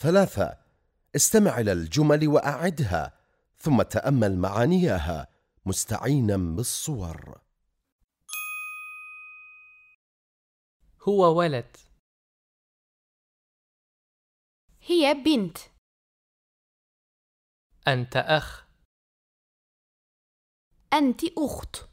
ثلاثة. استمع إلى الجمل وأعدها ثم تأمل معانيها. مستعينا بالصور. هو ولد. هي بنت. أنت أخ. أنت أخت.